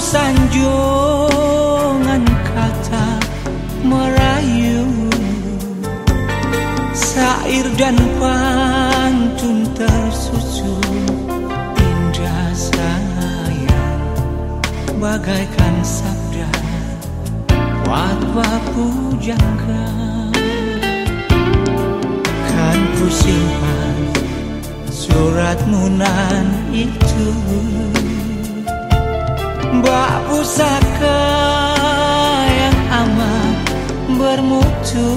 sanjungan kata merayu. Sair dan pantun tersusun Indah sayang. Bagaikan sabda Watwa pujangga Kan ku simpan Suratmu nan itu Mbak pusaka yang amat bermutu.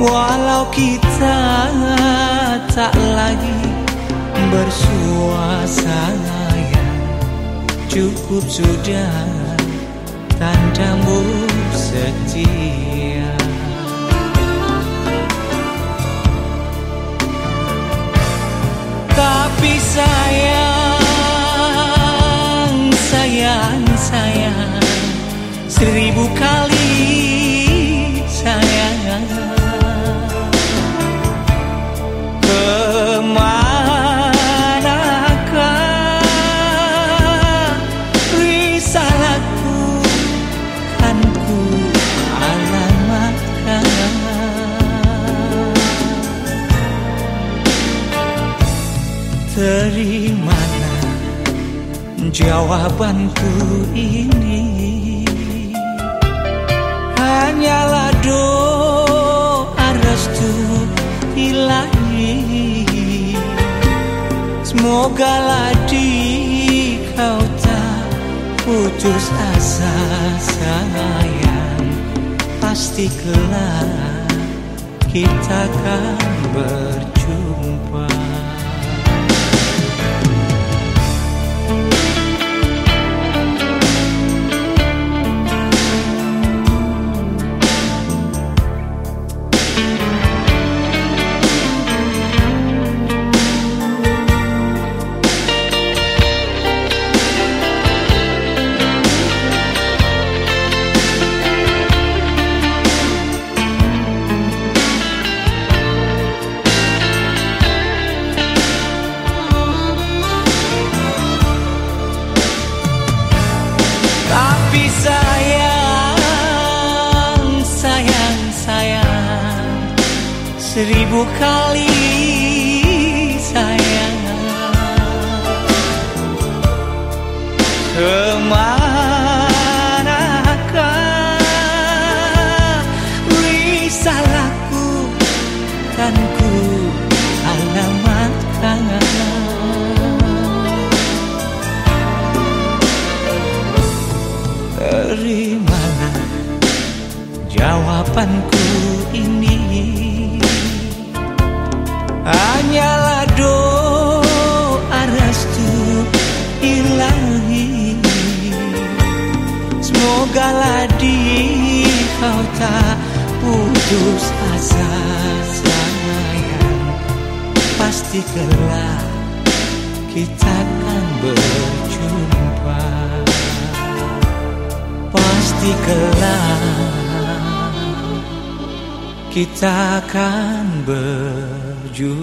Walau kita tak lagi bersuasana Cukup sudah tandamu setia. Tapi sayang, Seribu kali sayang. Ke manakah risalahku Kan ku alamatkan? Terimalah jawabanku ini Hanyalah doa restu ilahi. Semoga lah di kau tak putus asa sayang. Pasti kelak kita akan berjumpa Tapi sayang, sayang, sayang. Seribu kali jawabanku ini. Hanyalah doa restu ilahi. Semoga lah di kau tak putus asa sayang Pasti kelak kita akan berjumpa. Pasti kelak kita akan berjuang.